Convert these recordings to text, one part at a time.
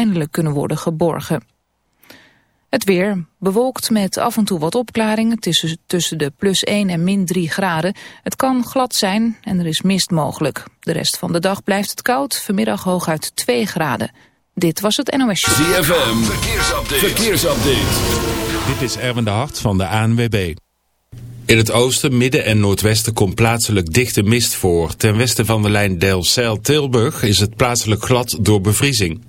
eindelijk kunnen worden geborgen. Het weer bewolkt met af en toe wat opklaringen tussen, tussen de plus 1 en min 3 graden. Het kan glad zijn en er is mist mogelijk. De rest van de dag blijft het koud, vanmiddag hooguit 2 graden. Dit was het NOS Show. ZFM, verkeersupdate. verkeersupdate. Dit is Erwin de Hart van de ANWB. In het oosten, midden en noordwesten komt plaatselijk dichte mist voor. Ten westen van de lijn Delfzijl-Tilburg is het plaatselijk glad door bevriezing.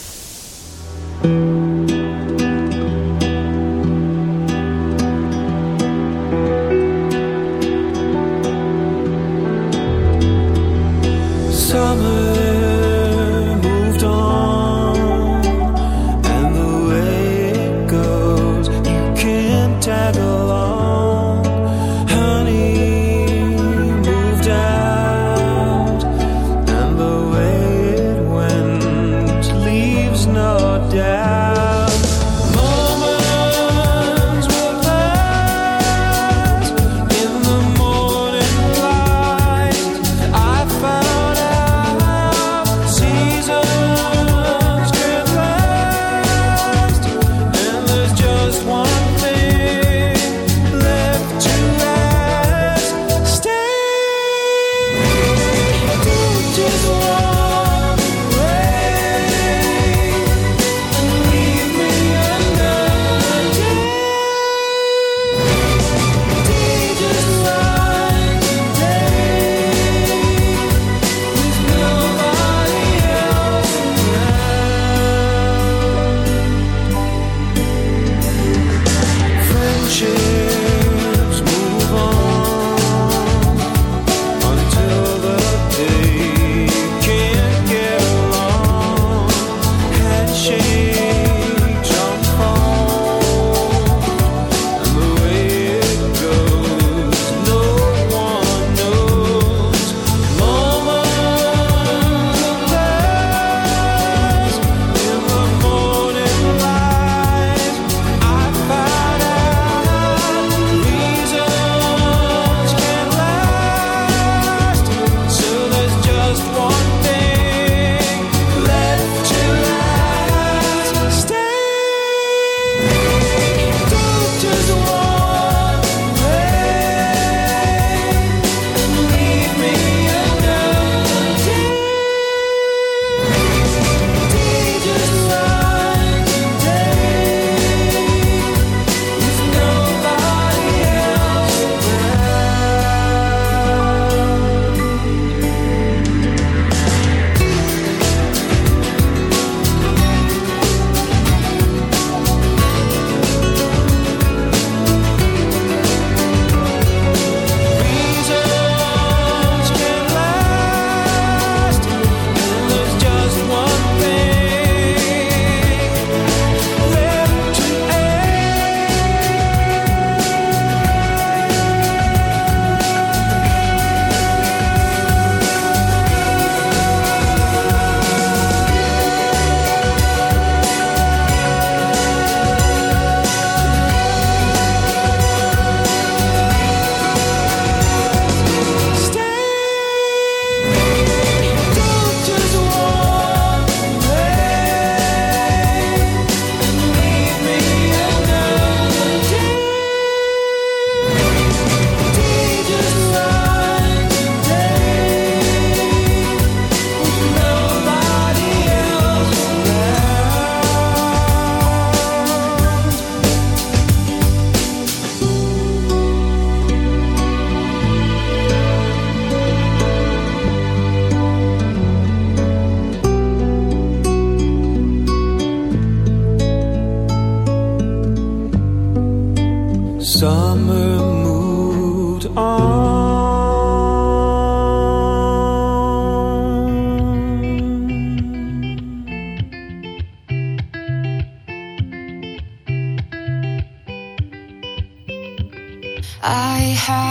Summer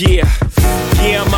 Yeah, yeah, I'm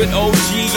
With OG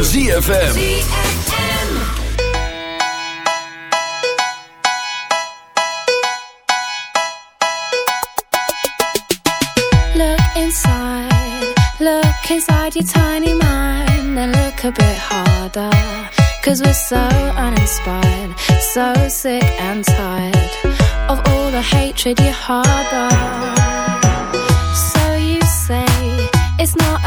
Van ZFM. Look inside. Look inside your tiny mind, and look a bit harder. Cause we're so uninspired, so sick and tired of all the hatred you harbor.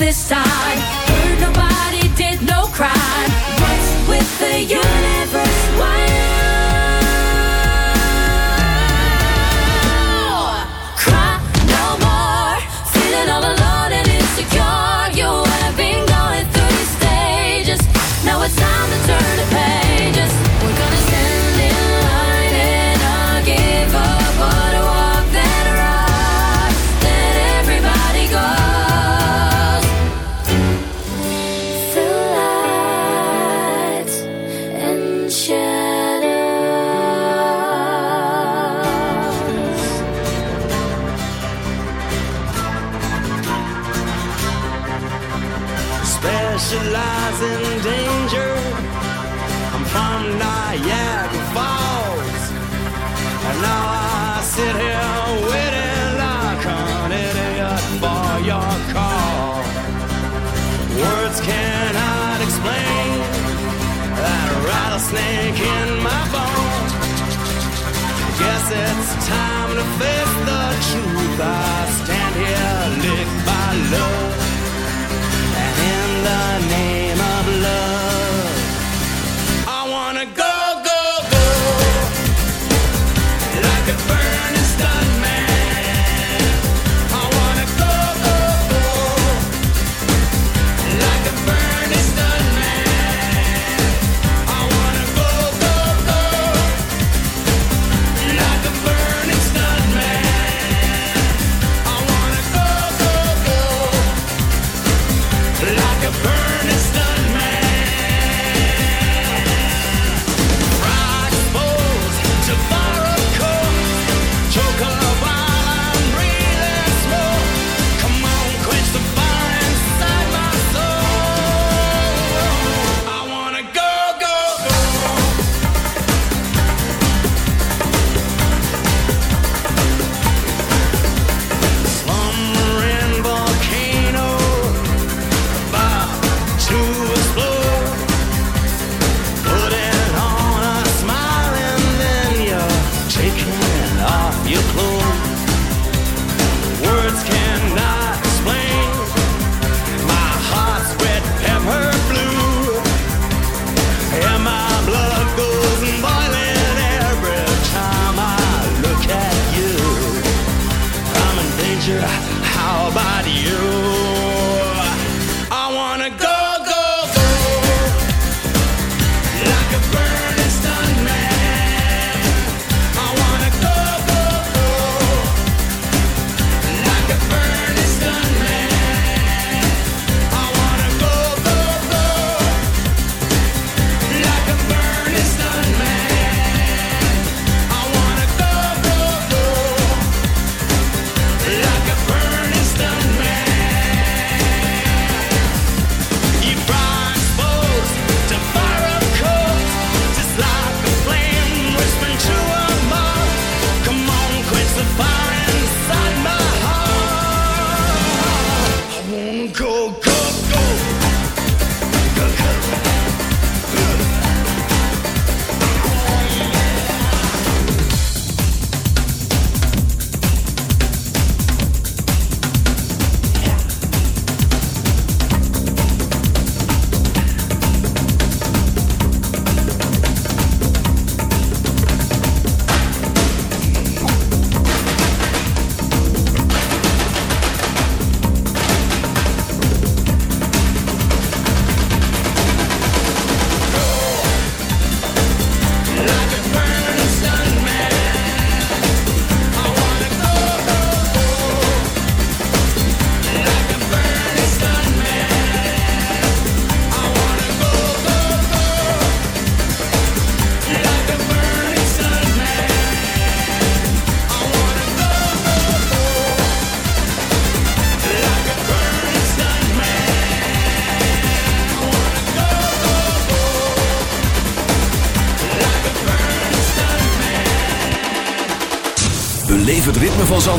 this time. Heard nobody did no crime. What's with the youth?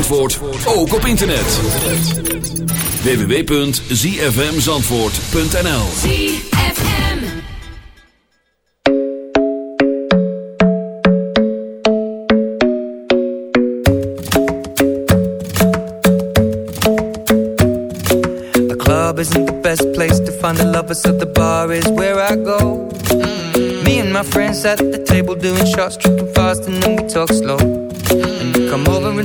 Zandvoort, ook op internet. www.zfmzandvoort.nl ZFM. The club isn't the best place to find the lovers, so the bar is where I go. Mm-hmm. Me and my friends at the table doing shots, tripping fast, and then we talk slow.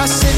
I said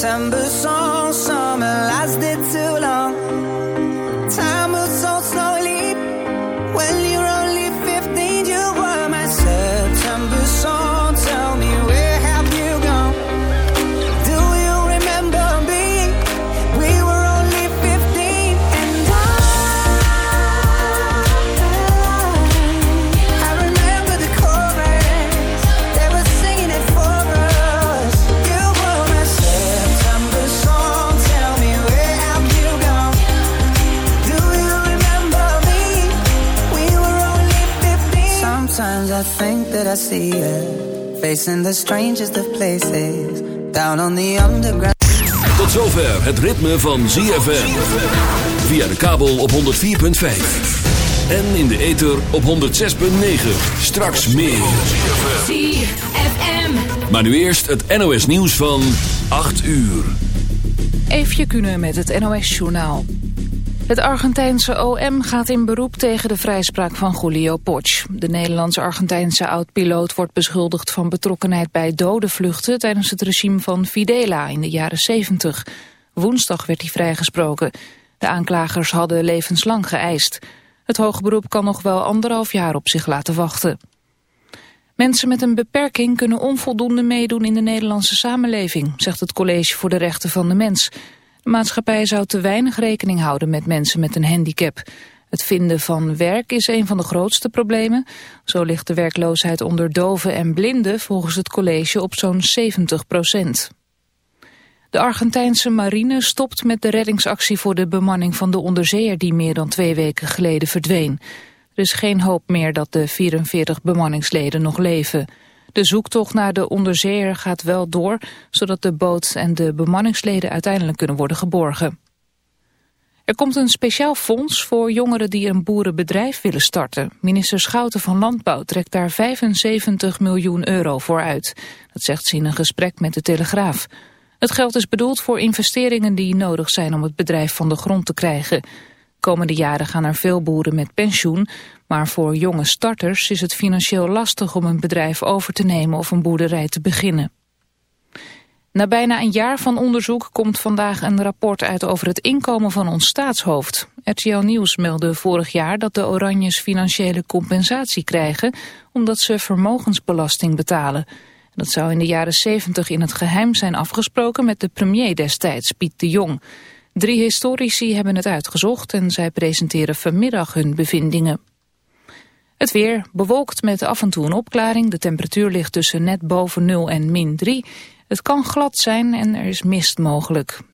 September. See. Facing the of places. Down on the underground. Tot zover het ritme van ZFM. Via de kabel op 104.5. En in de ether op 106.9. Straks meer. ZFM. Maar nu eerst het NOS nieuws van 8 uur. Even Kunnen met het NOS journaal. Het Argentijnse OM gaat in beroep tegen de vrijspraak van Julio Potsch. De Nederlands-Argentijnse oud-piloot wordt beschuldigd van betrokkenheid bij dode vluchten... tijdens het regime van Fidela in de jaren 70. Woensdag werd hij vrijgesproken. De aanklagers hadden levenslang geëist. Het hoge beroep kan nog wel anderhalf jaar op zich laten wachten. Mensen met een beperking kunnen onvoldoende meedoen in de Nederlandse samenleving... zegt het College voor de Rechten van de Mens... Maatschappij zou te weinig rekening houden met mensen met een handicap. Het vinden van werk is een van de grootste problemen. Zo ligt de werkloosheid onder doven en blinden volgens het college op zo'n 70 procent. De Argentijnse marine stopt met de reddingsactie voor de bemanning van de onderzeeër die meer dan twee weken geleden verdween. Er is geen hoop meer dat de 44 bemanningsleden nog leven. De zoektocht naar de onderzeeër gaat wel door, zodat de boot en de bemanningsleden uiteindelijk kunnen worden geborgen. Er komt een speciaal fonds voor jongeren die een boerenbedrijf willen starten. Minister Schouten van Landbouw trekt daar 75 miljoen euro voor uit. Dat zegt ze in een gesprek met de Telegraaf. Het geld is bedoeld voor investeringen die nodig zijn om het bedrijf van de grond te krijgen. Komende jaren gaan er veel boeren met pensioen, maar voor jonge starters is het financieel lastig om een bedrijf over te nemen of een boerderij te beginnen. Na bijna een jaar van onderzoek komt vandaag een rapport uit over het inkomen van ons staatshoofd. RTL Nieuws meldde vorig jaar dat de Oranjes financiële compensatie krijgen omdat ze vermogensbelasting betalen. Dat zou in de jaren 70 in het geheim zijn afgesproken met de premier destijds, Piet de Jong. Drie historici hebben het uitgezocht en zij presenteren vanmiddag hun bevindingen. Het weer bewolkt met af en toe een opklaring. De temperatuur ligt tussen net boven 0 en min 3. Het kan glad zijn en er is mist mogelijk.